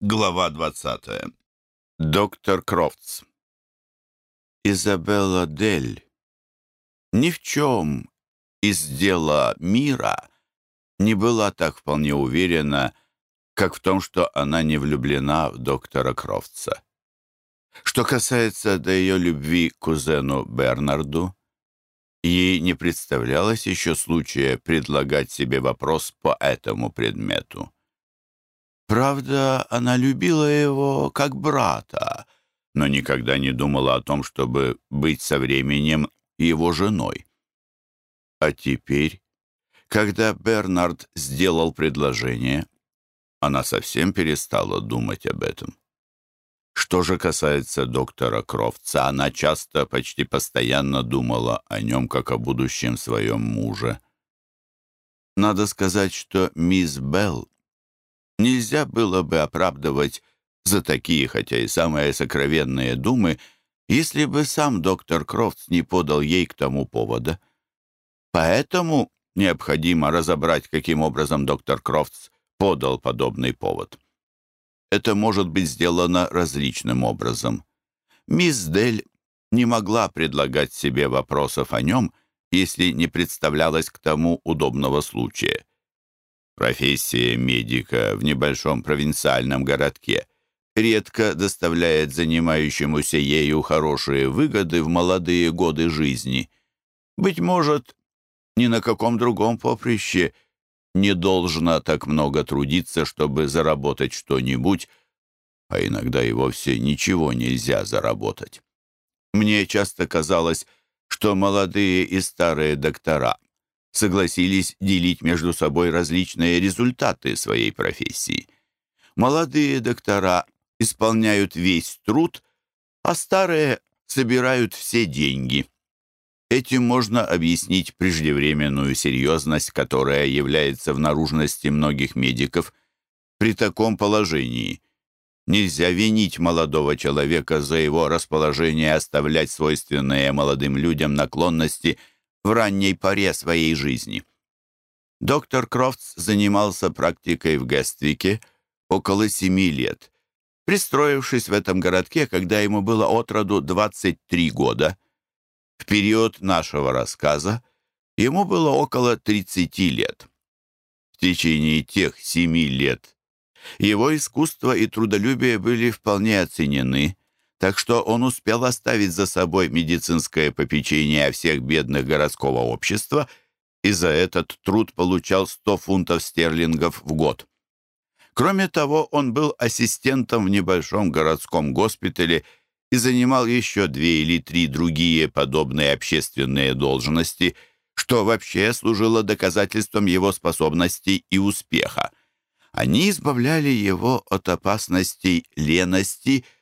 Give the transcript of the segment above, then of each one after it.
Глава 20. Доктор Крофтс. Изабелла Дель ни в чем из дела мира не была так вполне уверена, как в том, что она не влюблена в доктора Крофтса. Что касается до ее любви к кузену Бернарду, ей не представлялось еще случая предлагать себе вопрос по этому предмету. Правда, она любила его как брата, но никогда не думала о том, чтобы быть со временем его женой. А теперь, когда Бернард сделал предложение, она совсем перестала думать об этом. Что же касается доктора Крофтса, она часто, почти постоянно думала о нем, как о будущем своем муже. Надо сказать, что мисс Белл нельзя было бы оправдывать за такие, хотя и самые сокровенные думы, если бы сам доктор Крофтс не подал ей к тому повода. Поэтому необходимо разобрать, каким образом доктор Крофтс подал подобный повод. Это может быть сделано различным образом. Мисс Дель не могла предлагать себе вопросов о нем, если не представлялось к тому удобного случая. Профессия медика в небольшом провинциальном городке редко доставляет занимающемуся ею хорошие выгоды в молодые годы жизни. Быть может, ни на каком другом поприще не должно так много трудиться, чтобы заработать что-нибудь, а иногда и вовсе ничего нельзя заработать. Мне часто казалось, что молодые и старые доктора согласились делить между собой различные результаты своей профессии. Молодые доктора исполняют весь труд, а старые собирают все деньги. Этим можно объяснить преждевременную серьезность, которая является в наружности многих медиков. При таком положении нельзя винить молодого человека за его расположение оставлять свойственные молодым людям наклонности – в ранней поре своей жизни. Доктор Крофтс занимался практикой в Гествике около семи лет, пристроившись в этом городке, когда ему было от роду 23 года. В период нашего рассказа ему было около 30 лет. В течение тех семи лет его искусство и трудолюбие были вполне оценены, так что он успел оставить за собой медицинское попечение всех бедных городского общества и за этот труд получал 100 фунтов стерлингов в год. Кроме того, он был ассистентом в небольшом городском госпитале и занимал еще две или три другие подобные общественные должности, что вообще служило доказательством его способностей и успеха. Они избавляли его от опасностей лености –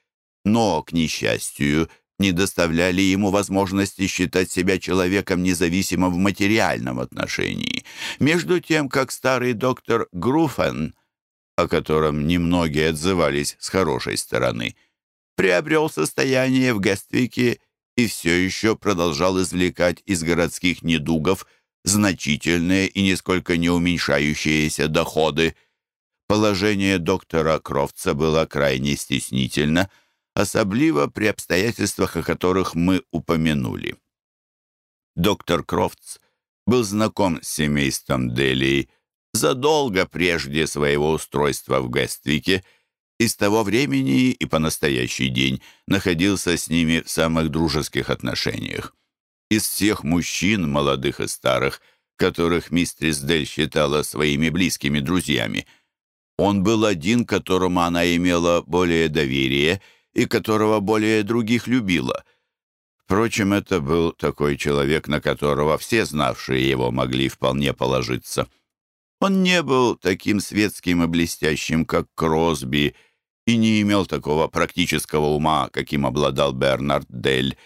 но, к несчастью, не доставляли ему возможности считать себя человеком независимым в материальном отношении. Между тем, как старый доктор Груфен, о котором немногие отзывались с хорошей стороны, приобрел состояние в Гествике и все еще продолжал извлекать из городских недугов значительные и нисколько не уменьшающиеся доходы. Положение доктора Крофтса было крайне стеснительно – особливо при обстоятельствах, о которых мы упомянули. Доктор Крофтс был знаком с семейством Делии задолго прежде своего устройства в Гествике и с того времени и по настоящий день находился с ними в самых дружеских отношениях. Из всех мужчин, молодых и старых, которых мистрис Дель считала своими близкими друзьями, он был один, которому она имела более доверие – и которого более других любила. Впрочем, это был такой человек, на которого все знавшие его могли вполне положиться. Он не был таким светским и блестящим, как Кросби, и не имел такого практического ума, каким обладал Бернард Дель.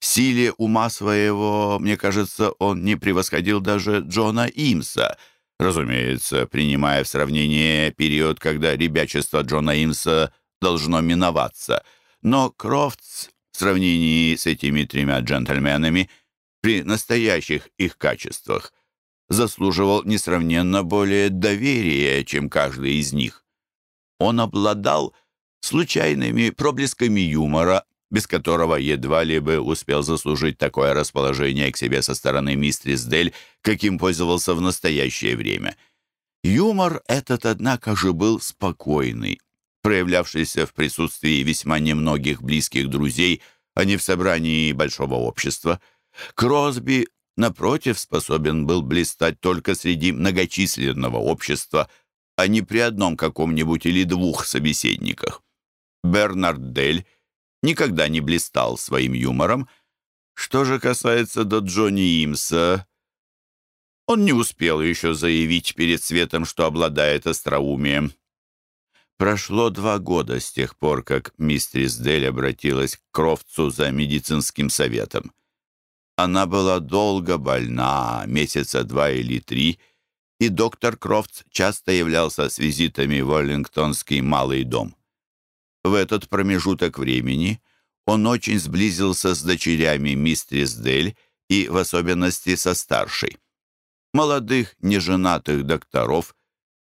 В силе ума своего, мне кажется, он не превосходил даже Джона Имса, разумеется, принимая в сравнение период, когда ребячество Джона Имса должно миноваться. Но Крофтс в сравнении с этими тремя джентльменами при настоящих их качествах заслуживал несравненно более доверия, чем каждый из них. Он обладал случайными проблесками юмора, без которого едва ли бы успел заслужить такое расположение к себе со стороны мистерис Дель, каким пользовался в настоящее время. Юмор этот, однако же, был спокойный, проявлявшийся в присутствии весьма немногих близких друзей, а не в собрании большого общества. Кросби, напротив, способен был блистать только среди многочисленного общества, а не при одном каком-нибудь или двух собеседниках. Бернард Дель никогда не блистал своим юмором. Что же касается до Джонни Имса, он не успел еще заявить перед светом, что обладает остроумием. Прошло два года с тех пор, как мистерис Дель обратилась к Кровцу за медицинским советом. Она была долго больна, месяца два или три, и доктор Крофтс часто являлся с визитами в Оллингтонский малый дом. В этот промежуток времени он очень сблизился с дочерями мистерис Дель и в особенности со старшей. Молодых неженатых докторов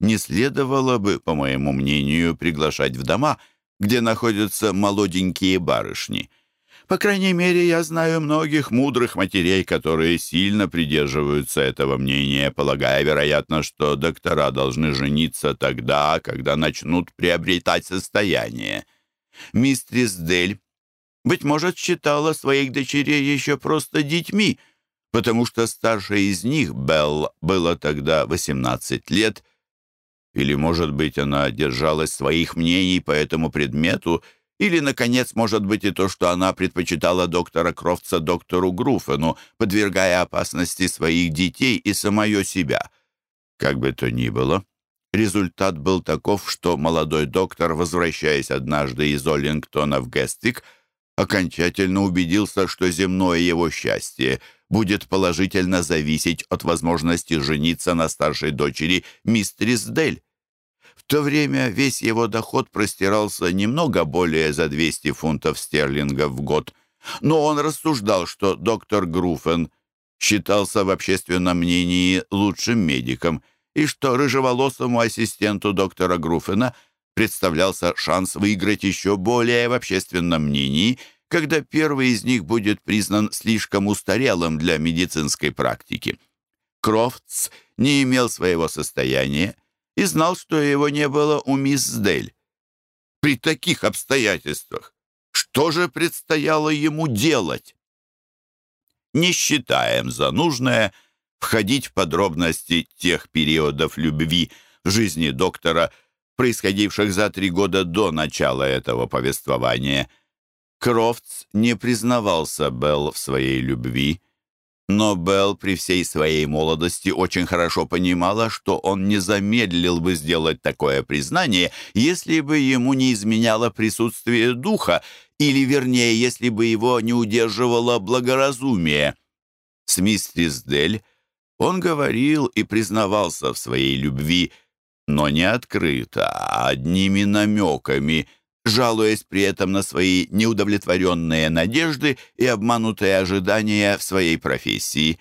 не следовало бы, по моему мнению, приглашать в дома, где находятся молоденькие барышни – по крайней мере, я знаю многих мудрых матерей, которые сильно придерживаются этого мнения, полагая, вероятно, что доктора должны жениться тогда, когда начнут приобретать состояние. Мистрис Дель, быть может, считала своих дочерей еще просто детьми, потому что старшей из них, Белл, было тогда 18 лет, или, может быть, она держалась своих мнений по этому предмету или, наконец, может быть и то, что она предпочитала доктора Крофтса доктору Груфену, подвергая опасности своих детей и самое себя. Как бы то ни было, результат был таков, что молодой доктор, возвращаясь однажды из Оллингтона в Гестик, окончательно убедился, что земное его счастье будет положительно зависеть от возможности жениться на старшей дочери мистерис Дель. В то время весь его доход простирался немного более за 200 фунтов стерлингов в год, но он рассуждал, что доктор Груфен считался в общественном мнении лучшим медиком и что рыжеволосому ассистенту доктора Груфена представлялся шанс выиграть еще более в общественном мнении, когда первый из них будет признан слишком устарелым для медицинской практики. Крофтс не имел своего состояния, и знал, что его не было у мисс Дель. При таких обстоятельствах что же предстояло ему делать? Не считаем за нужное входить в подробности тех периодов любви в жизни доктора, происходивших за три года до начала этого повествования. Крофтс не признавался Белл в своей любви, но Белл при всей своей молодости очень хорошо понимала, что он не замедлил бы сделать такое признание, если бы ему не изменяло присутствие духа, или, вернее, если бы его не удерживало благоразумие. С мистерис Дель он говорил и признавался в своей любви, но не открыто, а одними намеками – жалуясь при этом на свои неудовлетворенные надежды и обманутые ожидания в своей профессии.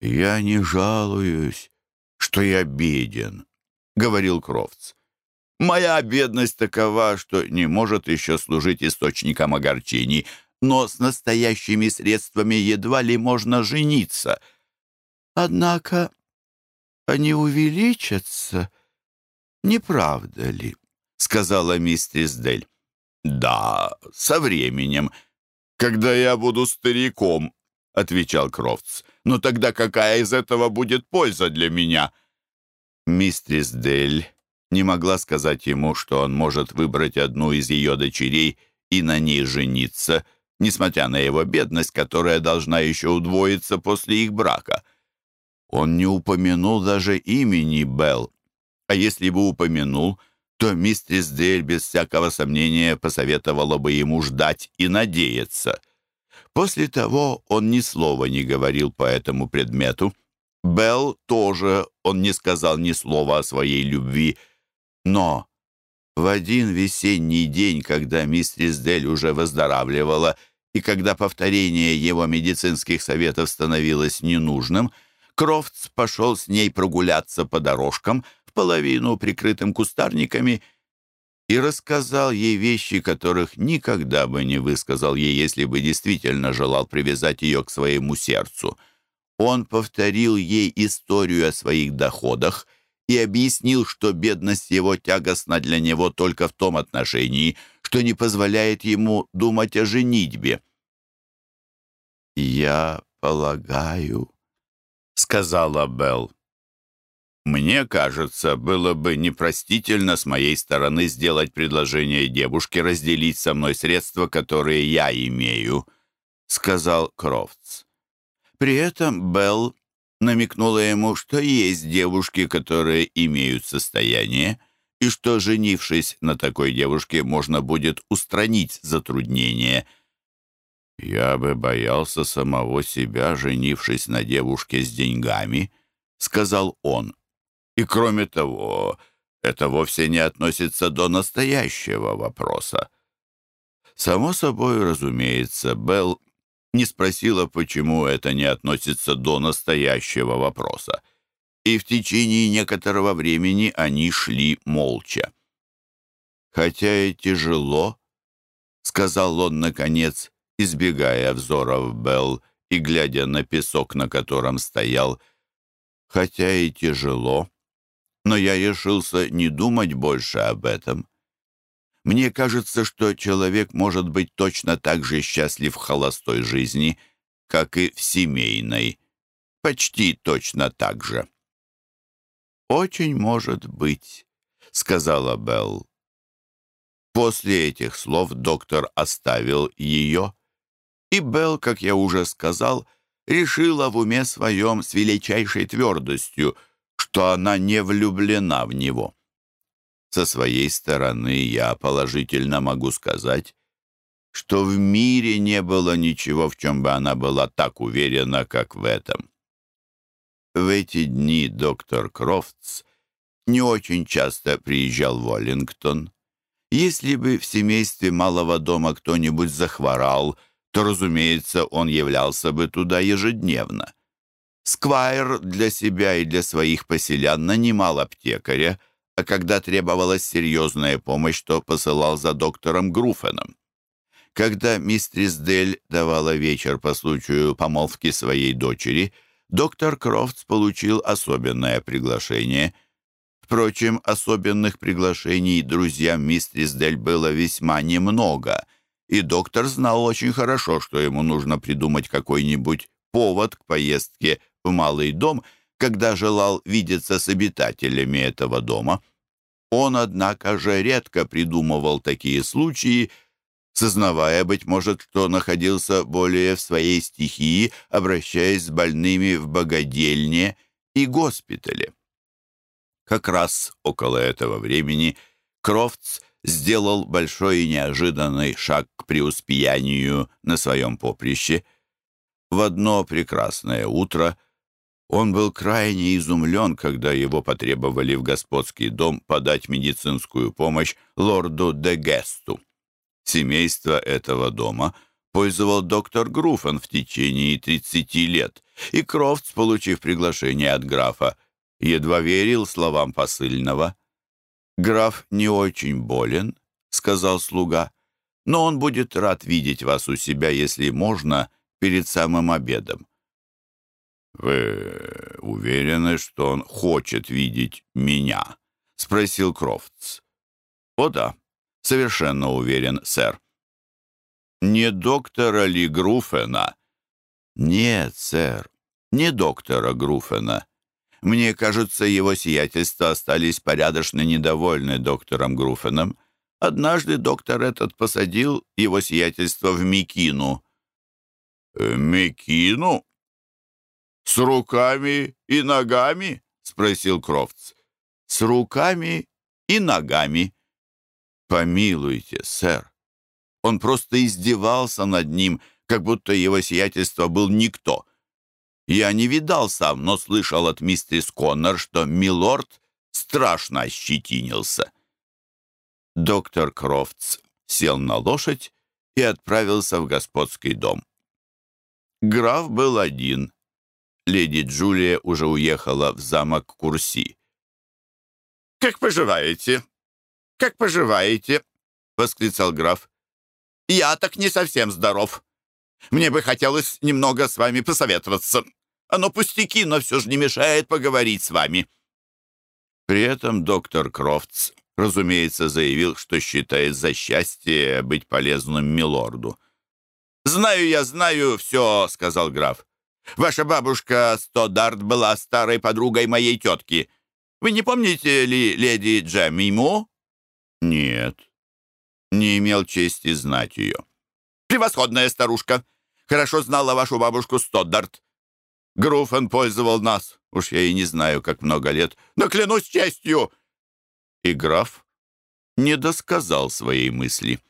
«Я не жалуюсь, что я беден», — говорил Крофтс. «Моя бедность такова, что не может еще служить источником огорчений, но с настоящими средствами едва ли можно жениться. Однако они увеличатся, не правда ли?» Сказала мистерис Дель. «Да, со временем. Когда я буду стариком», — отвечал Крофтс. «Но тогда какая из этого будет польза для меня?» Мистерис Дель не могла сказать ему, что он может выбрать одну из ее дочерей и на ней жениться, несмотря на его бедность, которая должна еще удвоиться после их брака. Он не упомянул даже имени Белл, а если бы упомянул — то мистерис Дель без всякого сомнения посоветовала бы ему ждать и надеяться. После того он ни слова не говорил по этому предмету. Белл тоже он не сказал ни слова о своей любви. Но в один весенний день, когда мистерис Дель уже выздоравливала, и когда повторение его медицинских советов становилось ненужным, Крофтс пошел с ней прогуляться по дорожкам — половину прикрытым кустарниками, и рассказал ей вещи, которых никогда бы не высказал ей, если бы действительно желал привязать ее к своему сердцу. Он повторил ей историю о своих доходах и объяснил, что бедность его тягостна для него только в том отношении, что не позволяет ему думать о женитьбе. «Я полагаю», — сказала Белл, мне кажется, было бы непростительно с моей стороны сделать предложение девушке разделить со мной средства, которые я имею», — сказал Крофтс. При этом Белл намекнула ему, что есть девушки, которые имеют состояние, и что, женившись на такой девушке, можно будет устранить затруднения. «Я бы боялся самого себя, женившись на девушке с деньгами», — сказал он. И кроме того, это вовсе не относится до настоящего вопроса. Само собой, разумеется, Белл не спросила, почему это не относится до настоящего вопроса. И в течение некоторого времени они шли молча. «Хотя и тяжело», — сказал он, наконец, избегая взоров Белл и глядя на песок, на котором стоял, «хотя и тяжело, но я решился не думать больше об этом. Мне кажется, что человек может быть точно так же счастлив в холостой жизни, как и в семейной. Почти точно так же. «Очень может быть», — сказала Белл. После этих слов доктор оставил ее, и Белл, как я уже сказал, решила в уме своем с величайшей твердостью — что она не влюблена в него. Со своей стороны я положительно могу сказать, что в мире не было ничего, в чем бы она была так уверена, как в этом. В эти дни доктор Крофтс не очень часто приезжал в Уоллингтон. Если бы в семействе малого дома кто-нибудь захворал, то, разумеется, он являлся бы туда ежедневно. Сквайр для себя и для своих поселян нанимал аптекаря, а когда требовалась серьезная помощь, то посылал за доктором Груфеном. Когда мистрис Дель давала вечер по случаю помолвки своей дочери, доктор Крофтс получил особенное приглашение. Впрочем, особенных приглашений друзьям мистрис Дель было весьма немного, и доктор знал очень хорошо, что ему нужно придумать какой-нибудь повод к поездке в малый дом, когда желал видеться с обитателями этого дома. Он, однако же, редко придумывал такие случаи, сознавая, быть может, что находился более в своей стихии, обращаясь с больными в богадельне и госпитале. Как раз около этого времени Крофтс сделал большой и неожиданный шаг к преуспеянию на своем поприще. В одно прекрасное утро – он был крайне изумлен, когда его потребовали в господский дом подать медицинскую помощь лорду де Гесту. Семейство этого дома пользовал доктор Груфен в течение 30 лет, и Крофтс, получив приглашение от графа, едва верил словам посыльного. «Граф не очень болен», — сказал слуга, «но он будет рад видеть вас у себя, если можно, перед самым обедом. «Вы уверены, что он хочет видеть меня?» — спросил Крофтс. «О да, совершенно уверен, сэр». «Не доктора ли Груфена?» «Нет, сэр, не доктора Груфена. Мне кажется, его сиятельства остались порядочно недовольны доктором Груфеном. Однажды доктор этот посадил его сиятельство в Микину». «Э, «Микину?» «С руками и ногами?» — спросил Крофтс. «С руками и ногами». «Помилуйте, сэр». Он просто издевался над ним, как будто его сиятельство был никто. Я не видал сам, но слышал от мистерис Коннор, что милорд страшно ощетинился. Доктор Крофтс сел на лошадь и отправился в господский дом. Граф был один, леди Джулия уже уехала в замок Курси. «Как поживаете? как поживаете?» — восклицал граф. «Я так не совсем здоров. Мне бы хотелось немного с вами посоветоваться. Оно пустяки, но все же не мешает поговорить с вами». При этом доктор Крофтс, разумеется, заявил, что считает за счастье быть полезным милорду. «Знаю я, знаю все», — сказал граф. «Ваша бабушка Стодарт была старой подругой моей тетки. Вы не помните ли леди Джамиму?» «Нет, не имел чести знать ее». «Превосходная старушка. Хорошо знала вашу бабушку Стодарт. Груфен пользовал нас. Уж я и не знаю, как много лет. Но клянусь честью!» И граф не досказал своей мысли.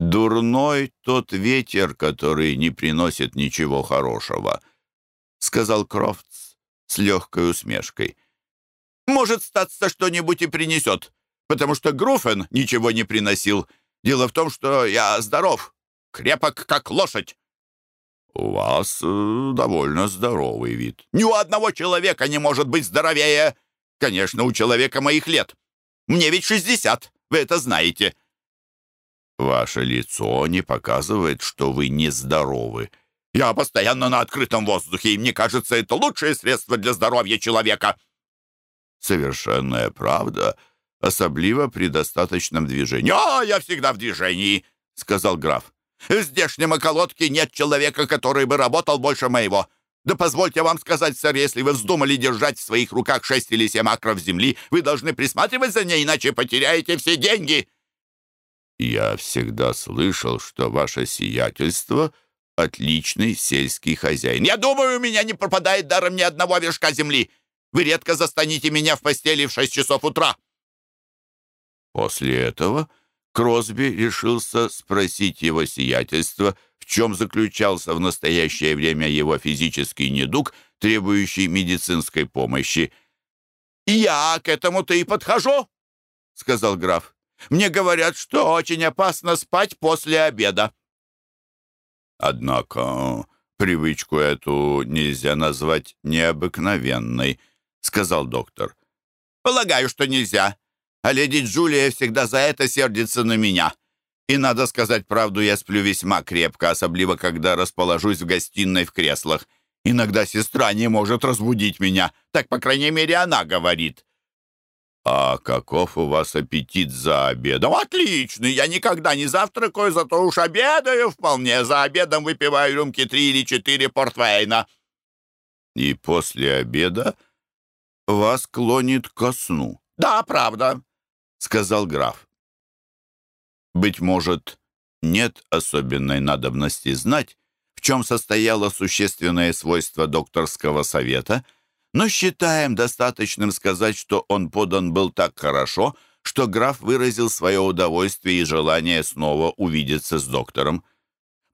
«Дурной тот ветер, который не приносит ничего хорошего», — сказал Крофтс с легкой усмешкой. «Может, статься что-нибудь и принесет, потому что Груфен ничего не приносил. Дело в том, что я здоров, крепок, как лошадь. «У вас э, довольно здоровый вид». «Ни у одного человека не может быть здоровее. Конечно, у человека моих лет. Мне ведь шестьдесят, вы это знаете». «Ваше лицо не показывает, что вы нездоровы». «Я постоянно на открытом воздухе, и мне кажется, это лучшее средство для здоровья человека». «Совершенная правда, особливо при достаточном движении». «А, я всегда в движении», — сказал граф. В здешнем околотке нет человека, который бы работал больше моего. Да позвольте вам сказать, сэр, если вы вздумали держать в своих руках шесть или семь акров земли, вы должны присматривать за ней, иначе потеряете все деньги». «Я всегда слышал, что ваше сиятельство — отличный сельский хозяин». «Я думаю, у меня не пропадает даром ни одного вершка земли. Вы редко застанете меня в постели в шесть часов утра». После этого Кросби решился спросить его сиятельство, в чем заключался в настоящее время его физический недуг, требующий медицинской помощи. «Я к этому-то и подхожу», — сказал граф. «Мне говорят, что очень опасно спать после обеда». «Однако привычку эту нельзя назвать необыкновенной», — сказал доктор. «Полагаю, что нельзя. А леди Джулия всегда за это сердится на меня. И, надо сказать правду, я сплю весьма крепко, особливо, когда расположусь в гостиной в креслах. Иногда сестра не может разбудить меня. Так, по крайней мере, она говорит. «А каков у вас аппетит за обедом?» «Отличный! Я никогда не завтракаю, зато уж обедаю вполне. За обедом выпиваю рюмки три или четыре портвейна». «И после обеда вас клонит ко сну?» «Да, правда сказал граф. Быть может, нет особенной надобности знать, в чем состояло существенное свойство докторского совета, но считаем достаточным сказать, что он подан был так хорошо, что граф выразил свое удовольствие и желание снова увидеться с доктором.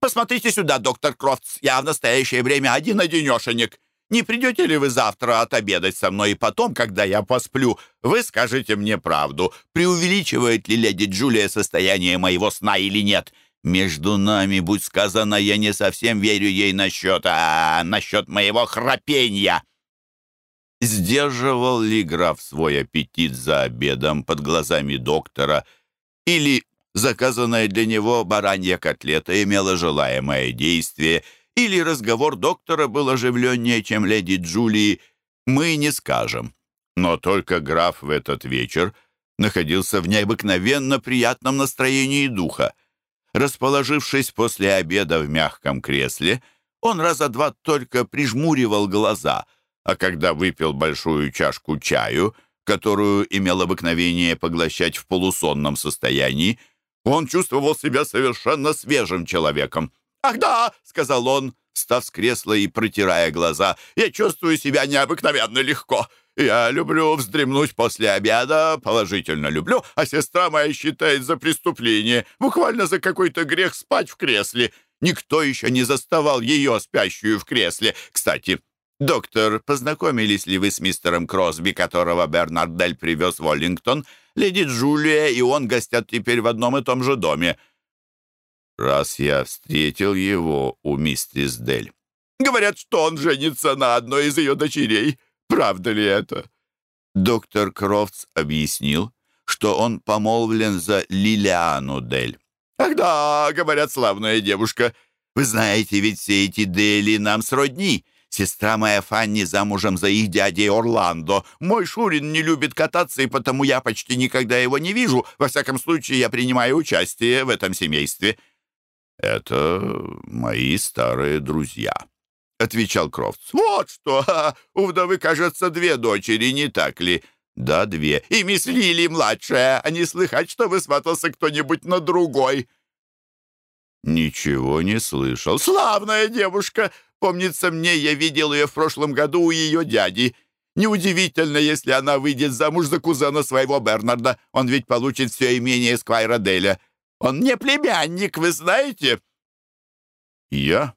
«Посмотрите сюда, доктор Крофтс, я в настоящее время один-одинешенек. Не придете ли вы завтра отобедать со мной, и потом, когда я посплю, вы скажете мне правду, преувеличивает ли леди Джулия состояние моего сна или нет? Между нами, будь сказано, я не совсем верю ей насчет, а насчет моего храпения». Сдерживал ли граф свой аппетит за обедом под глазами доктора, или заказанная для него баранья котлета имела желаемое действие — или разговор доктора был оживленнее, чем леди Джулии, мы не скажем. Но только граф в этот вечер находился в необыкновенно приятном настроении духа. Расположившись после обеда в мягком кресле, он раза два только прижмуривал глаза, а когда выпил большую чашку чаю, которую имел обыкновение поглощать в полусонном состоянии, он чувствовал себя совершенно свежим человеком. «Ах да!» — сказал он, встав с кресла и протирая глаза. «Я чувствую себя необыкновенно легко. Я люблю вздремнуть после обеда, положительно люблю, а сестра моя считает за преступление, буквально за какой-то грех спать в кресле. Никто еще не заставал ее спящую в кресле. Кстати, доктор, познакомились ли вы с мистером Кросби, которого Бернард Дель привез в Оллингтон? Леди Джулия и он гостят теперь в одном и том же доме раз я встретил его у миссис Дель. Говорят, что он женится на одной из ее дочерей. Правда ли это?» Доктор Крофтс объяснил, что он помолвлен за Лилиану Дель. «Ах да, говорят, славная девушка. Вы знаете, ведь все эти Дели нам сродни. Сестра моя Фанни замужем за их дядей Орландо. Мой Шурин не любит кататься, и потому я почти никогда его не вижу. Во всяком случае, я принимаю участие в этом семействе». «Это мои старые друзья», — отвечал Крофтс. «Вот что! У вдовы, кажется, две дочери, не так ли?» «Да, две. И мисс Лили младшая. А не слыхать, чтобы сватался кто-нибудь на другой?» «Ничего не слышал». «Славная девушка! Помнится мне, я видел ее в прошлом году у ее дяди. Неудивительно, если она выйдет замуж за кузена своего Бернарда. Он ведь получит все имение Сквайра Деля. Он не племянник, вы знаете?» «Я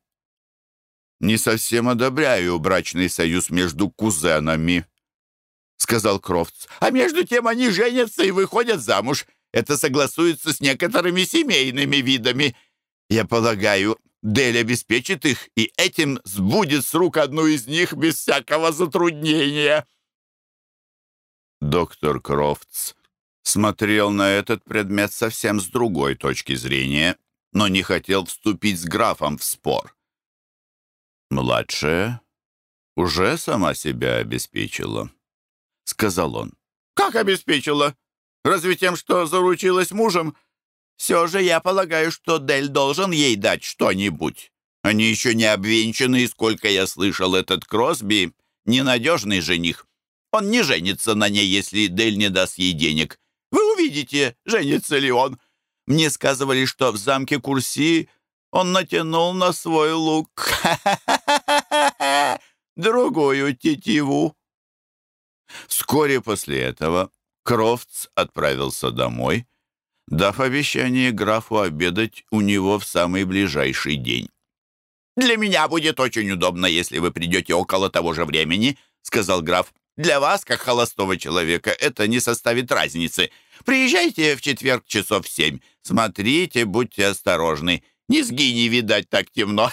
не совсем одобряю брачный союз между кузенами», — сказал Крофтс. «А между тем они женятся и выходят замуж. Это согласуется с некоторыми семейными видами. Я полагаю, Дель обеспечит их, и этим сбудет с рук одну из них без всякого затруднения». Доктор Крофтс смотрел на этот предмет совсем с другой точки зрения, но не хотел вступить с графом в спор. «Младшая уже сама себя обеспечила», — сказал он. «Как обеспечила? Разве тем, что заручилась мужем? Все же я полагаю, что Дель должен ей дать что-нибудь. Они еще не обвенчаны, и сколько я слышал, этот Кросби — ненадежный жених. Он не женится на ней, если Дель не даст ей денег. Вы увидите, женится ли он. Мне сказывали, что в замке Курси он натянул на свой лук другую тетиву. Вскоре после этого Крофтс отправился домой, дав обещание графу обедать у него в самый ближайший день. «Для меня будет очень удобно, если вы придете около того же времени», — сказал граф. «Для вас, как холостого человека, это не составит разницы. Приезжайте в четверг часов семь. Смотрите, будьте осторожны. Низги не видать так темно.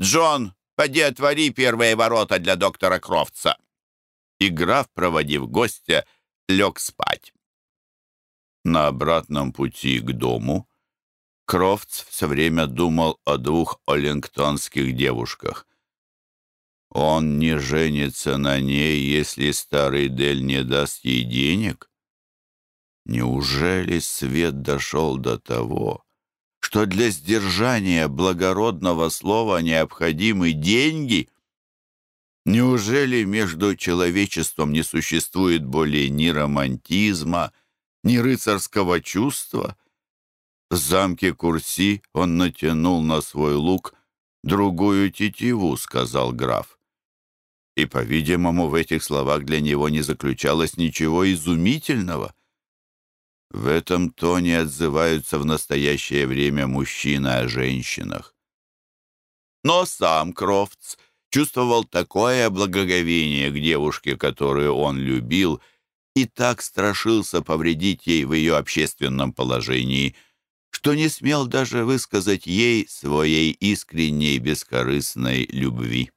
Джон, поди отвори первые ворота для доктора Крофтса». И граф, проводив гостя, лег спать. На обратном пути к дому Крофтс все время думал о двух оллингтонских девушках. Он не женится на ней, если старый Дель не даст ей денег? Неужели свет дошел до того, что для сдержания благородного слова необходимы деньги? Неужели между человечеством не существует более ни романтизма, ни рыцарского чувства. В замке Курси он натянул на свой лук другую тетиву, сказал граф. И, по-видимому, в этих словах для него не заключалось ничего изумительного. В этом тоне отзываются в настоящее время мужчины о женщинах. Но сам Крофтс чувствовал такое благоговение к девушке, которую он любил, и так страшился повредить ей в ее общественном положении, что не смел даже высказать ей своей искренней бескорыстной любви.